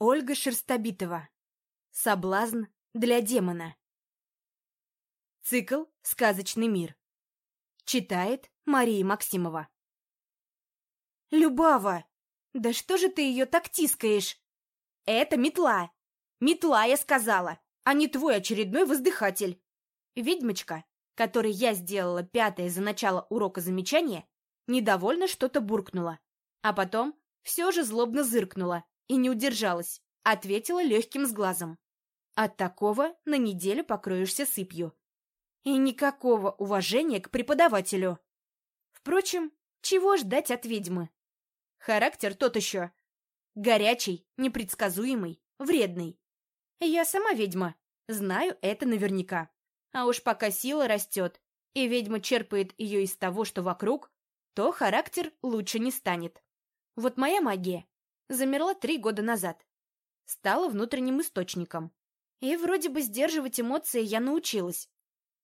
Ольга Шерстобитова. Соблазн для демона. Цикл «Сказочный мир». Читает Мария Максимова. Любава! Да что же ты ее так тискаешь? Это метла! Метла, я сказала, а не твой очередной воздыхатель. Ведьмочка, которой я сделала пятое за начало урока замечание, недовольно что-то буркнула, а потом все же злобно зыркнула и не удержалась, ответила легким сглазом. От такого на неделю покроешься сыпью. И никакого уважения к преподавателю. Впрочем, чего ждать от ведьмы? Характер тот еще. Горячий, непредсказуемый, вредный. Я сама ведьма, знаю это наверняка. А уж пока сила растет, и ведьма черпает ее из того, что вокруг, то характер лучше не станет. Вот моя магия замерла три года назад. Стала внутренним источником. И вроде бы сдерживать эмоции я научилась.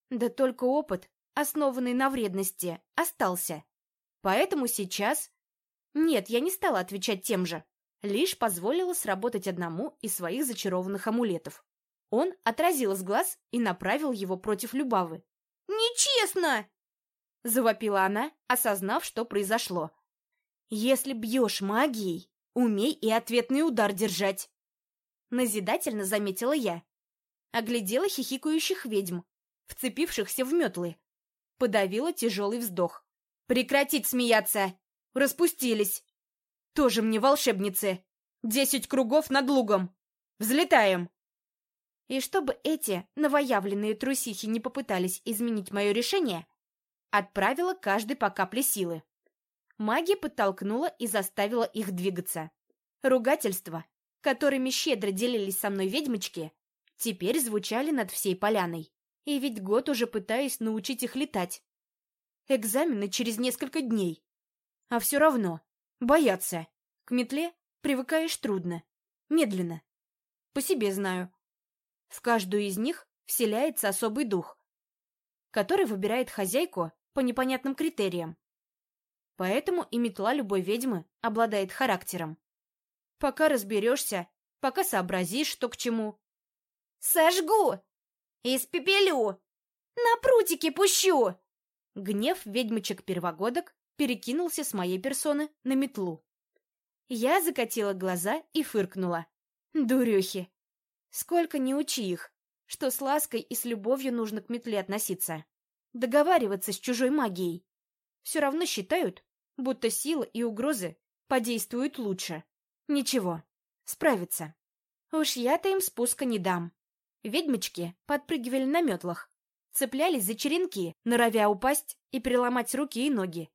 Да только опыт, основанный на вредности, остался. Поэтому сейчас... Нет, я не стала отвечать тем же. Лишь позволила сработать одному из своих зачарованных амулетов. Он отразил с глаз и направил его против Любавы. «Нечестно!» — завопила она, осознав, что произошло. «Если бьешь магией, умей и ответный удар держать!» Назидательно заметила я. Оглядела хихикающих ведьм, вцепившихся в метлы. Подавила тяжелый вздох. «Прекратить смеяться! Распустились! Тоже мне волшебницы! Десять кругов над лугом! Взлетаем!» И чтобы эти новоявленные трусихи не попытались изменить мое решение, отправила каждый по капле силы. Магия подтолкнула и заставила их двигаться. Ругательства, которыми щедро делились со мной ведьмочки, теперь звучали над всей поляной. И ведь год уже пытаюсь научить их летать. Экзамены через несколько дней. А все равно. Боятся. К метле привыкаешь трудно. Медленно. По себе знаю. В каждую из них вселяется особый дух, который выбирает хозяйку по непонятным критериям. Поэтому и метла любой ведьмы обладает характером. Пока разберешься, пока сообразишь, что к чему. «Сожгу! Испепелю! На прутики пущу!» Гнев ведьмочек-первогодок перекинулся с моей персоны на метлу. Я закатила глаза и фыркнула. Дурехи! Сколько не учи их, что с лаской и с любовью нужно к метле относиться. Договариваться с чужой магией. Все равно считают, будто сила и угрозы подействуют лучше. Ничего, справится. Уж я-то им спуска не дам. Ведьмочки подпрыгивали на метлах, цеплялись за черенки, норовя упасть и переломать руки и ноги.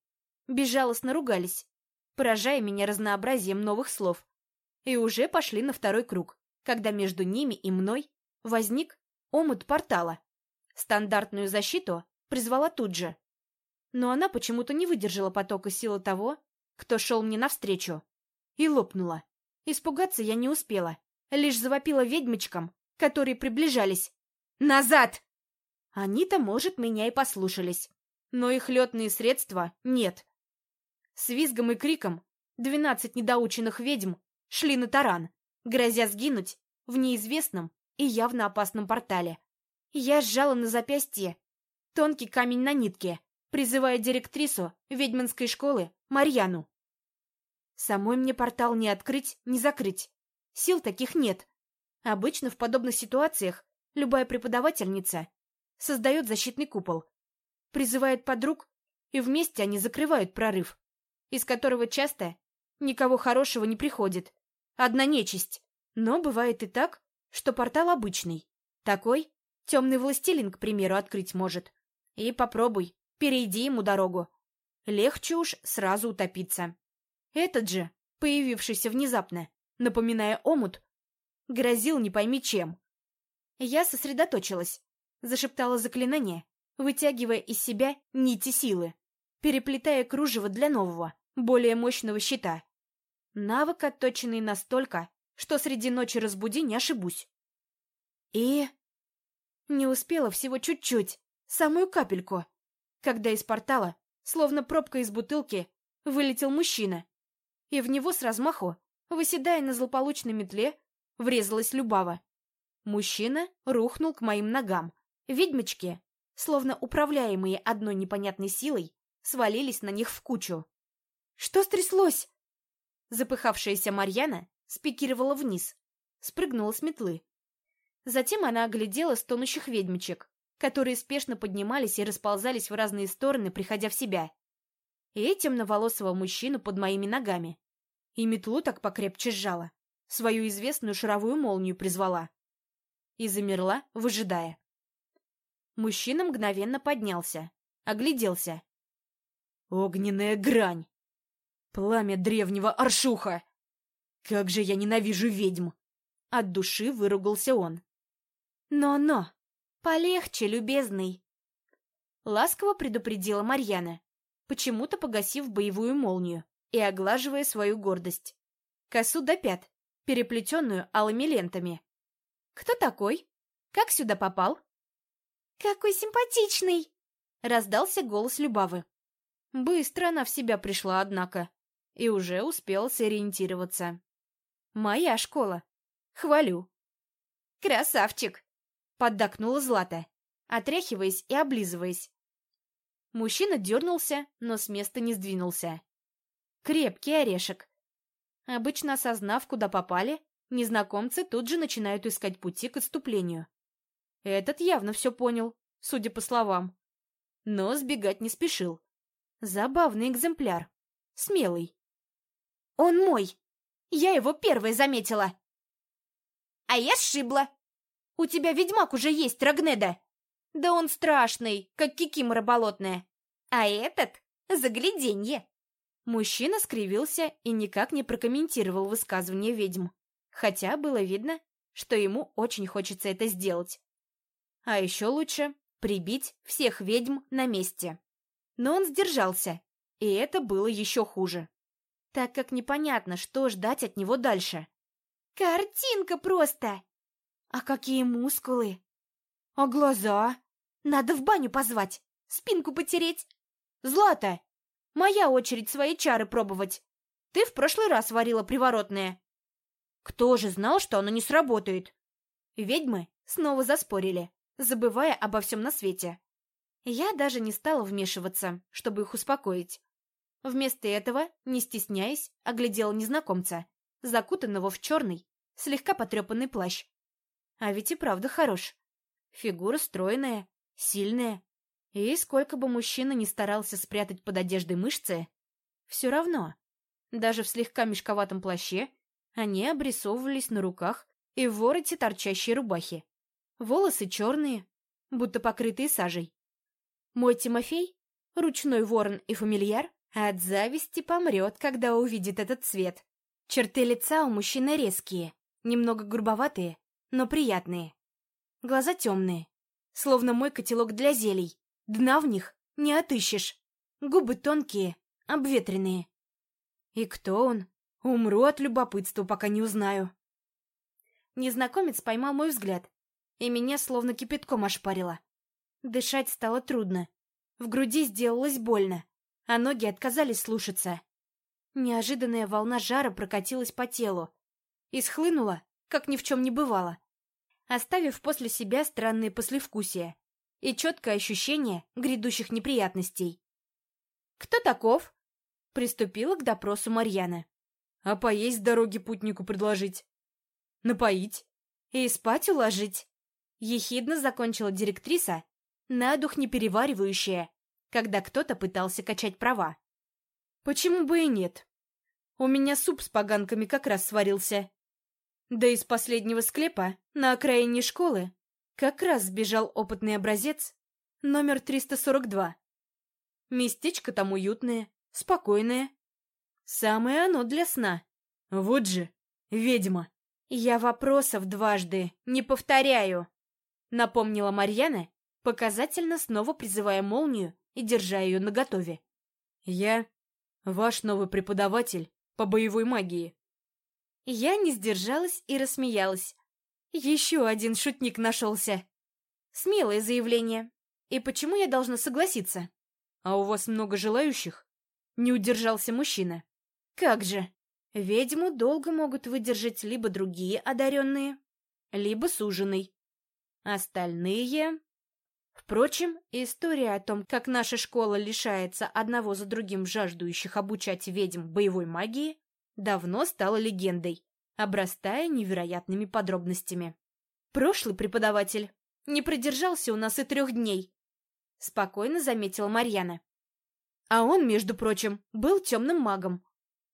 Безжалостно ругались, поражая меня разнообразием новых слов. И уже пошли на второй круг когда между ними и мной возник омут портала. Стандартную защиту призвала тут же. Но она почему-то не выдержала потока силы того, кто шел мне навстречу, и лопнула. Испугаться я не успела, лишь завопила ведьмочкам, которые приближались. «Назад!» Они-то, может, меня и послушались, но их летные средства нет. С визгом и криком двенадцать недоученных ведьм шли на таран грозя сгинуть в неизвестном и явно опасном портале. Я сжала на запястье тонкий камень на нитке, призывая директрису ведьминской школы Марьяну. Самой мне портал не открыть, не закрыть. Сил таких нет. Обычно в подобных ситуациях любая преподавательница создает защитный купол, призывает подруг, и вместе они закрывают прорыв, из которого часто никого хорошего не приходит. Одна нечисть. Но бывает и так, что портал обычный. Такой темный властелин, к примеру, открыть может. И попробуй, перейди ему дорогу. Легче уж сразу утопиться. Этот же, появившийся внезапно, напоминая омут, грозил не пойми чем. Я сосредоточилась, зашептала заклинание, вытягивая из себя нити силы, переплетая кружево для нового, более мощного щита. Навык отточенный настолько, что среди ночи разбуди, не ошибусь. И... Не успела всего чуть-чуть, самую капельку, когда из портала, словно пробка из бутылки, вылетел мужчина. И в него с размаху, выседая на злополучной метле, врезалась Любава. Мужчина рухнул к моим ногам. Ведьмочки, словно управляемые одной непонятной силой, свалились на них в кучу. «Что стряслось?» Запыхавшаяся Марьяна спикировала вниз, спрыгнула с метлы. Затем она оглядела стонущих ведьмочек, которые спешно поднимались и расползались в разные стороны, приходя в себя. И темноволосого мужчину под моими ногами. И метлу так покрепче сжала, свою известную шаровую молнию призвала. И замерла, выжидая. Мужчина мгновенно поднялся, огляделся. Огненная грань! Пламя древнего Аршуха! Как же я ненавижу ведьм! От души выругался он. «Но-но! Полегче, любезный!» Ласково предупредила Марьяна, почему-то погасив боевую молнию и оглаживая свою гордость. Косу до пят, переплетенную алыми лентами. «Кто такой? Как сюда попал?» «Какой симпатичный!» — раздался голос Любавы. Быстро она в себя пришла, однако и уже успел сориентироваться. «Моя школа. Хвалю». «Красавчик!» — поддакнула Злата, отряхиваясь и облизываясь. Мужчина дернулся, но с места не сдвинулся. Крепкий орешек. Обычно осознав, куда попали, незнакомцы тут же начинают искать пути к отступлению. Этот явно все понял, судя по словам. Но сбегать не спешил. Забавный экземпляр. Смелый. Он мой. Я его первой заметила. А я сшибла. У тебя ведьмак уже есть, Рагнеда. Да он страшный, как кикимора болотная. А этот — загляденье. Мужчина скривился и никак не прокомментировал высказывание ведьм. Хотя было видно, что ему очень хочется это сделать. А еще лучше прибить всех ведьм на месте. Но он сдержался, и это было еще хуже так как непонятно, что ждать от него дальше. «Картинка просто!» «А какие мускулы!» «А глаза?» «Надо в баню позвать, спинку потереть!» «Злата, моя очередь свои чары пробовать. Ты в прошлый раз варила приворотное». «Кто же знал, что оно не сработает?» Ведьмы снова заспорили, забывая обо всем на свете. Я даже не стала вмешиваться, чтобы их успокоить. Вместо этого, не стесняясь, оглядела незнакомца, закутанного в черный, слегка потрепанный плащ. А ведь и правда хорош. Фигура стройная, сильная. И сколько бы мужчина ни старался спрятать под одеждой мышцы, все равно, даже в слегка мешковатом плаще, они обрисовывались на руках и в вороте торчащей рубахи. Волосы черные, будто покрытые сажей. Мой Тимофей, ручной ворон и фамильяр, от зависти помрет, когда увидит этот цвет. Черты лица у мужчины резкие, немного грубоватые, но приятные. Глаза темные, словно мой котелок для зелий. Дна в них не отыщешь. Губы тонкие, обветренные. И кто он? Умру от любопытства, пока не узнаю. Незнакомец поймал мой взгляд, и меня словно кипятком ошпарило. Дышать стало трудно. В груди сделалось больно а ноги отказались слушаться. Неожиданная волна жара прокатилась по телу и схлынула, как ни в чем не бывало, оставив после себя странные послевкусия и четкое ощущение грядущих неприятностей. «Кто таков?» — приступила к допросу Марьяна. «А поесть дороги путнику предложить? Напоить? И спать уложить?» Ехидно закончила директриса, на дух не переваривающая, когда кто-то пытался качать права. Почему бы и нет? У меня суп с поганками как раз сварился. Да из последнего склепа на окраине школы как раз сбежал опытный образец номер 342. Местечко там уютное, спокойное. Самое оно для сна. Вот же, ведьма. Я вопросов дважды не повторяю, напомнила Марьяна, показательно снова призывая молнию и держа ее наготове. «Я ваш новый преподаватель по боевой магии». Я не сдержалась и рассмеялась. Еще один шутник нашелся. Смелое заявление. И почему я должна согласиться? А у вас много желающих? Не удержался мужчина. Как же? Ведьму долго могут выдержать либо другие одаренные, либо суженый. Остальные... Впрочем, история о том, как наша школа лишается одного за другим жаждущих обучать ведьм боевой магии, давно стала легендой, обрастая невероятными подробностями. Прошлый преподаватель не продержался у нас и трех дней, спокойно заметила Марьяна. А он, между прочим, был темным магом,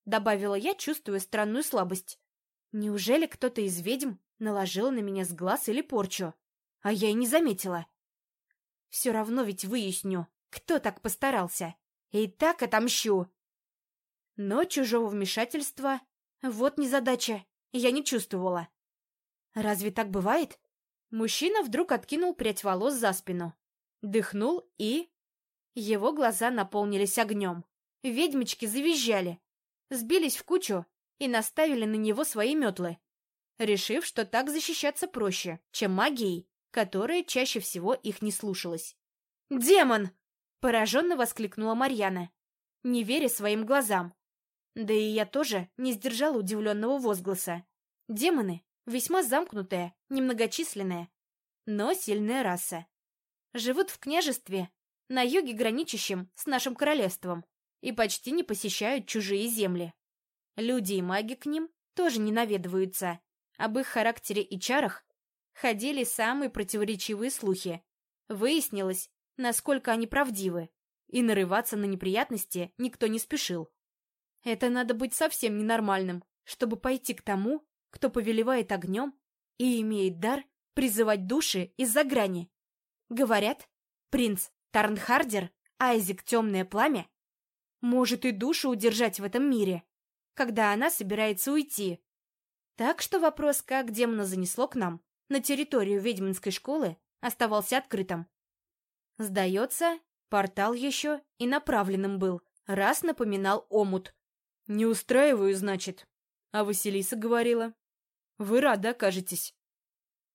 добавила я, чувствуя странную слабость. Неужели кто-то из ведьм наложил на меня с глаз или порчу, а я и не заметила? Все равно ведь выясню, кто так постарался, и так отомщу. Но чужого вмешательства вот незадача, я не чувствовала. Разве так бывает? Мужчина вдруг откинул прядь волос за спину, дыхнул и... Его глаза наполнились огнем. Ведьмочки завизжали, сбились в кучу и наставили на него свои метлы, решив, что так защищаться проще, чем магией, которая чаще всего их не слушалась. «Демон!» — пораженно воскликнула Марьяна, не веря своим глазам. Да и я тоже не сдержала удивленного возгласа. Демоны — весьма замкнутая, немногочисленная, но сильная раса. Живут в княжестве, на юге граничащем с нашим королевством, и почти не посещают чужие земли. Люди и маги к ним тоже не наведываются. Об их характере и чарах ходили самые противоречивые слухи. Выяснилось, насколько они правдивы, и нарываться на неприятности никто не спешил. Это надо быть совсем ненормальным, чтобы пойти к тому, кто повелевает огнем и имеет дар призывать души из-за грани. Говорят, принц Тарнхардер, Айзек Темное Пламя, может и душу удержать в этом мире, когда она собирается уйти. Так что вопрос, как демона занесло к нам, на территорию ведьминской школы, оставался открытым. Сдается, портал еще и направленным был, раз напоминал омут. «Не устраиваю, значит?» А Василиса говорила. «Вы рады окажетесь».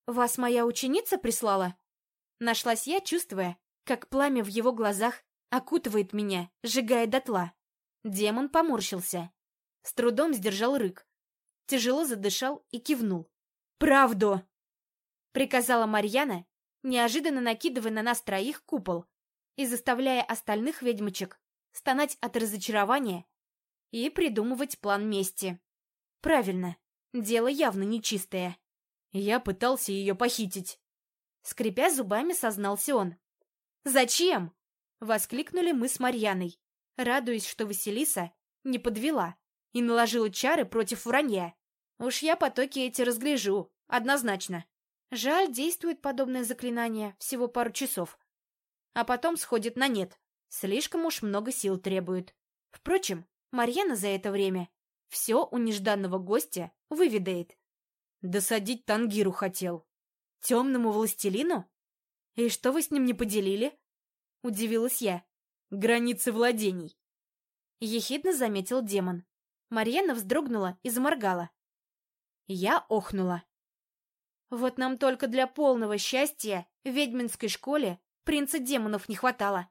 «Вас моя ученица прислала?» Нашлась я, чувствуя, как пламя в его глазах окутывает меня, сжигая дотла. Демон поморщился. С трудом сдержал рык. Тяжело задышал и кивнул. «Правду!» Приказала Марьяна, неожиданно накидывая на нас троих купол и заставляя остальных ведьмочек стонать от разочарования и придумывать план мести. Правильно, дело явно нечистое. Я пытался ее похитить. Скрипя зубами, сознался он. «Зачем?» — воскликнули мы с Марьяной, радуясь, что Василиса не подвела и наложила чары против вранья. Уж я потоки эти разгляжу, однозначно. Жаль, действует подобное заклинание всего пару часов. А потом сходит на нет. Слишком уж много сил требует. Впрочем, Марьяна за это время все у нежданного гостя выведает. Досадить Тангиру хотел. Темному властелину? И что вы с ним не поделили? Удивилась я. Границы владений. Ехидно заметил демон. Марьяна вздрогнула и заморгала. Я охнула. Вот нам только для полного счастья в ведьминской школе принца демонов не хватало.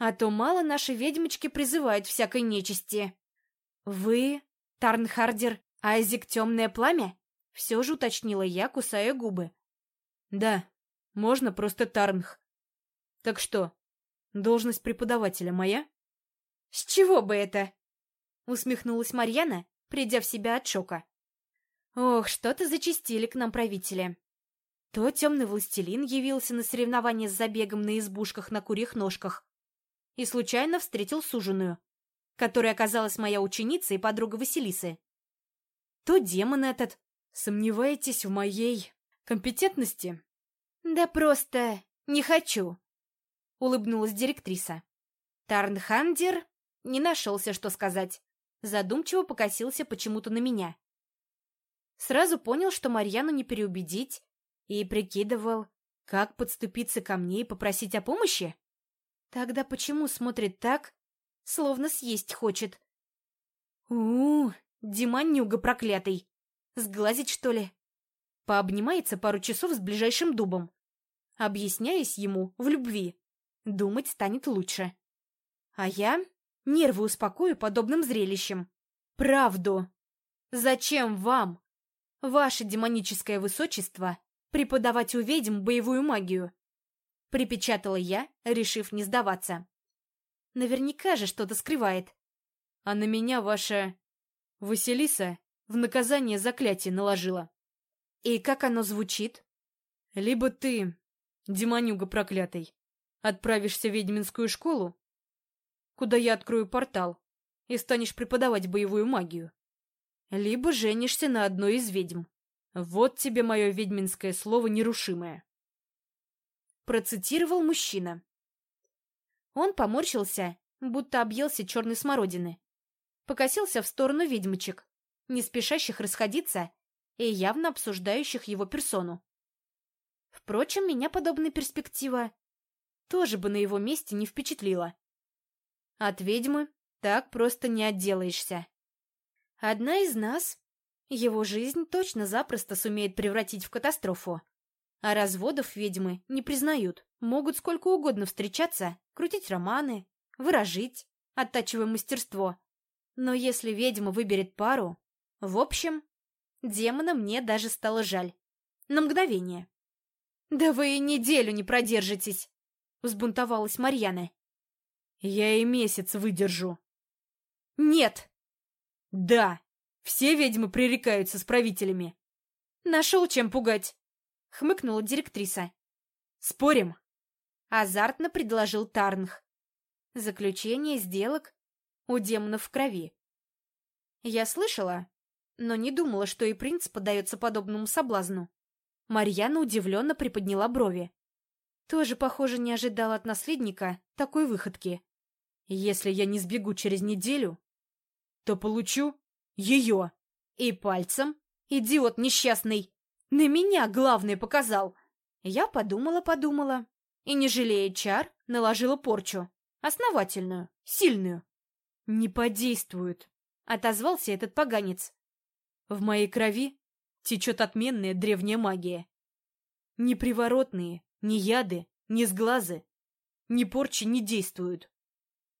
А то мало наши ведьмочки призывают всякой нечисти. Вы, Тарнхардер, Айзек Темное Пламя? Все же уточнила я, кусая губы. Да, можно просто Тарнх. Так что, должность преподавателя моя? С чего бы это? Усмехнулась Марьяна, придя в себя от шока. Ох, что-то зачистили к нам правители. То темный властелин явился на соревнование с забегом на избушках на курьих ножках и случайно встретил суженую, которая оказалась моя ученица и подруга Василисы. То демон этот. Сомневаетесь в моей компетентности? Да просто не хочу, улыбнулась директриса. Тарнхандер не нашелся, что сказать. Задумчиво покосился почему-то на меня. Сразу понял, что Марьяну не переубедить, и прикидывал, как подступиться ко мне и попросить о помощи. Тогда почему смотрит так, словно съесть хочет? у, -у Диманюга проклятый! Сглазить, что ли? Пообнимается пару часов с ближайшим дубом. Объясняясь ему в любви, думать станет лучше. А я нервы успокою подобным зрелищем. Правду. Зачем вам, ваше демоническое высочество, преподавать у ведьм боевую магию? Припечатала я, решив не сдаваться. Наверняка же что-то скрывает. А на меня ваша... Василиса в наказание заклятие наложила. И как оно звучит? Либо ты, демонюга проклятый, отправишься в ведьминскую школу, куда я открою портал, и станешь преподавать боевую магию. Либо женишься на одной из ведьм. Вот тебе мое ведьминское слово нерушимое. Процитировал мужчина. Он поморщился, будто объелся черной смородины. Покосился в сторону ведьмочек, не спешащих расходиться и явно обсуждающих его персону. Впрочем, меня подобная перспектива тоже бы на его месте не впечатлила. От ведьмы так просто не отделаешься. Одна из нас его жизнь точно запросто сумеет превратить в катастрофу. А разводов ведьмы не признают, могут сколько угодно встречаться, крутить романы, выражить, оттачивая мастерство. Но если ведьма выберет пару... В общем, демона мне даже стало жаль. На мгновение. «Да вы и неделю не продержитесь!» — взбунтовалась Марьяна. «Я и месяц выдержу». «Нет!» «Да! Все ведьмы пререкаются с правителями!» «Нашел чем пугать!» — хмыкнула директриса. «Спорим?» — азартно предложил Тарнх. Заключение сделок у демонов в крови. Я слышала, но не думала, что и принц поддается подобному соблазну. Марьяна удивленно приподняла брови. Тоже, похоже, не ожидала от наследника такой выходки. Если я не сбегу через неделю, то получу ее. И пальцем, идиот несчастный, на меня главное показал. Я подумала-подумала и, не жалея чар, наложила порчу. Основательную, сильную. «Не подействует», — отозвался этот поганец. «В моей крови течет отменная древняя магия. Ни приворотные, ни яды, ни сглазы, ни порчи не действуют.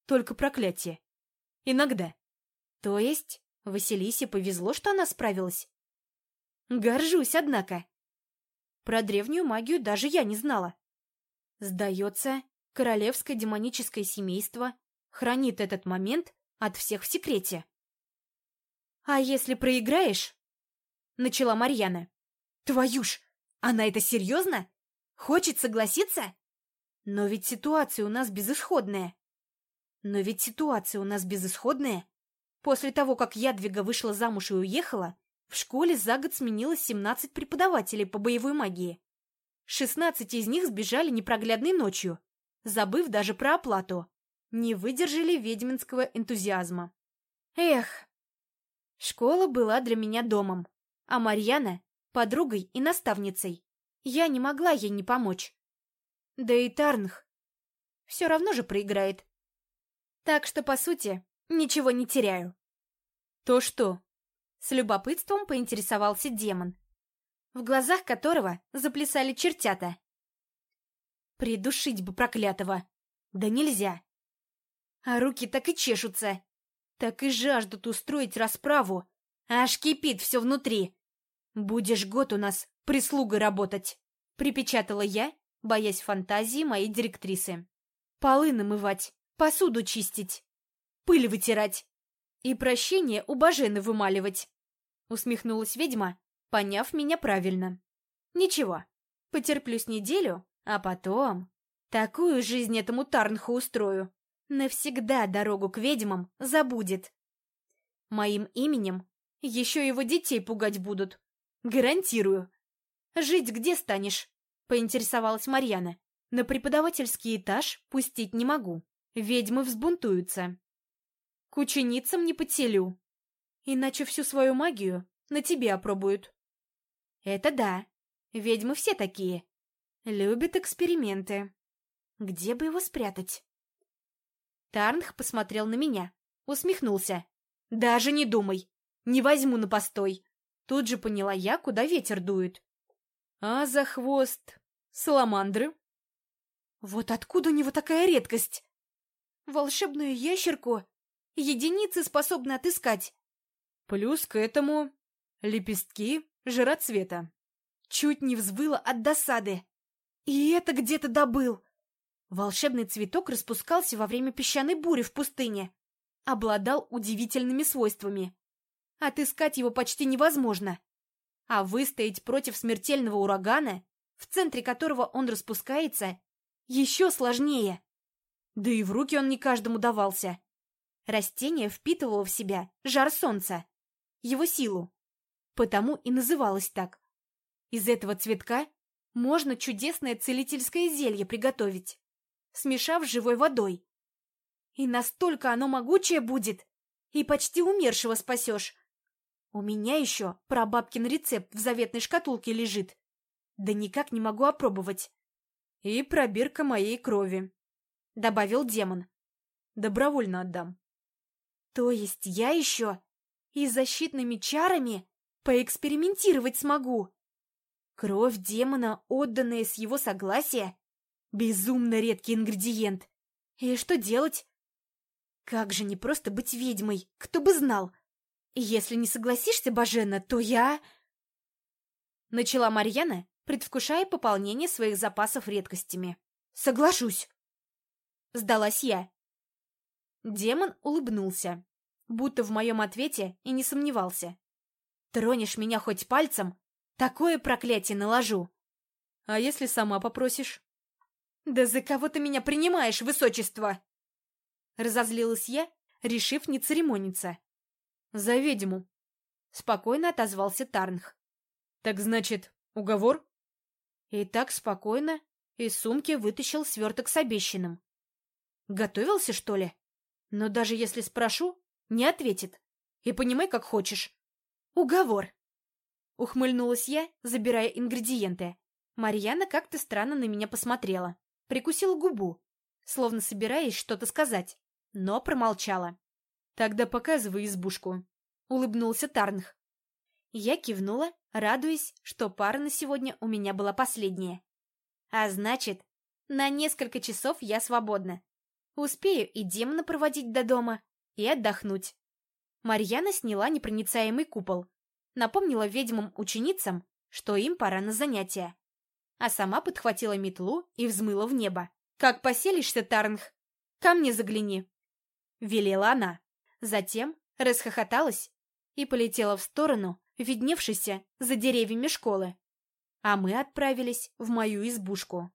Только проклятие. Иногда. То есть Василисе повезло, что она справилась? Горжусь, однако. Про древнюю магию даже я не знала. Сдается, королевское демоническое семейство хранит этот момент от всех в секрете. «А если проиграешь?» начала Марьяна. «Твою ж! Она это серьезно? Хочет согласиться? Но ведь ситуация у нас безысходная. Но ведь ситуация у нас безысходная. После того, как Ядвига вышла замуж и уехала, в школе за год сменилось 17 преподавателей по боевой магии. 16 из них сбежали непроглядной ночью, забыв даже про оплату. Не выдержали ведьминского энтузиазма. Эх, школа была для меня домом а Марьяна — подругой и наставницей. Я не могла ей не помочь. Да и Тарнх все равно же проиграет. Так что, по сути, ничего не теряю. То что? С любопытством поинтересовался демон, в глазах которого заплясали чертята. Придушить бы проклятого. Да нельзя. А руки так и чешутся. Так и жаждут устроить расправу. Аж кипит все внутри. «Будешь год у нас прислугой работать», — припечатала я, боясь фантазии моей директрисы. «Полы намывать, посуду чистить, пыль вытирать и прощение у Бажены вымаливать», — усмехнулась ведьма, поняв меня правильно. «Ничего, потерплюсь неделю, а потом такую жизнь этому Тарнху устрою. Навсегда дорогу к ведьмам забудет. Моим именем еще его детей пугать будут, Гарантирую. Жить где станешь? Поинтересовалась Марьяна. На преподавательский этаж пустить не могу. Ведьмы взбунтуются. К ученицам не подселю. Иначе всю свою магию на тебе опробуют. Это да. Ведьмы все такие. Любят эксперименты. Где бы его спрятать? Тарнх посмотрел на меня, усмехнулся. «Даже не думай! Не возьму на постой! Тут же поняла я, куда ветер дует. А за хвост саламандры? Вот откуда у него такая редкость? Волшебную ящерку единицы способны отыскать. Плюс к этому лепестки жироцвета. Чуть не взвыла от досады. И это где-то добыл. Волшебный цветок распускался во время песчаной бури в пустыне. Обладал удивительными свойствами. Отыскать его почти невозможно. А выстоять против смертельного урагана, в центре которого он распускается, еще сложнее. Да и в руки он не каждому давался. Растение впитывало в себя жар солнца, его силу. Потому и называлось так. Из этого цветка можно чудесное целительское зелье приготовить, смешав с живой водой. И настолько оно могучее будет, и почти умершего спасешь. У меня еще прабабкин рецепт в заветной шкатулке лежит. Да никак не могу опробовать. И пробирка моей крови, — добавил демон. Добровольно отдам. То есть я еще и защитными чарами поэкспериментировать смогу? Кровь демона, отданная с его согласия? Безумно редкий ингредиент. И что делать? Как же не просто быть ведьмой, кто бы знал. Если не согласишься, Бажена, то я... Начала Марьяна, предвкушая пополнение своих запасов редкостями. Соглашусь. Сдалась я. Демон улыбнулся, будто в моем ответе и не сомневался. Тронешь меня хоть пальцем, Такое проклятие наложу. А если сама попросишь? Да за кого ты меня принимаешь, высочество? Разозлилась я, решив не церемониться. За ведьму. Спокойно отозвался Тарнх. Так значит, уговор? И так спокойно из сумки вытащил сверток с обещанным. Готовился, что ли? Но даже если спрошу, не ответит. И понимай, как хочешь. Уговор. Ухмыльнулась я, забирая ингредиенты. Марьяна как-то странно на меня посмотрела. Прикусила губу, словно собираясь что-то сказать, но промолчала. «Тогда показывай избушку», — улыбнулся Тарнх. Я кивнула, радуясь, что пара на сегодня у меня была последняя. А значит, на несколько часов я свободна. Успею и демона проводить до дома, и отдохнуть. Марьяна сняла непроницаемый купол, напомнила ведьмам-ученицам, что им пора на занятия. А сама подхватила метлу и взмыла в небо. «Как поселишься, Тарнх? Ко мне загляни!» Велела она. Затем расхохоталась и полетела в сторону, видневшейся за деревьями школы. А мы отправились в мою избушку.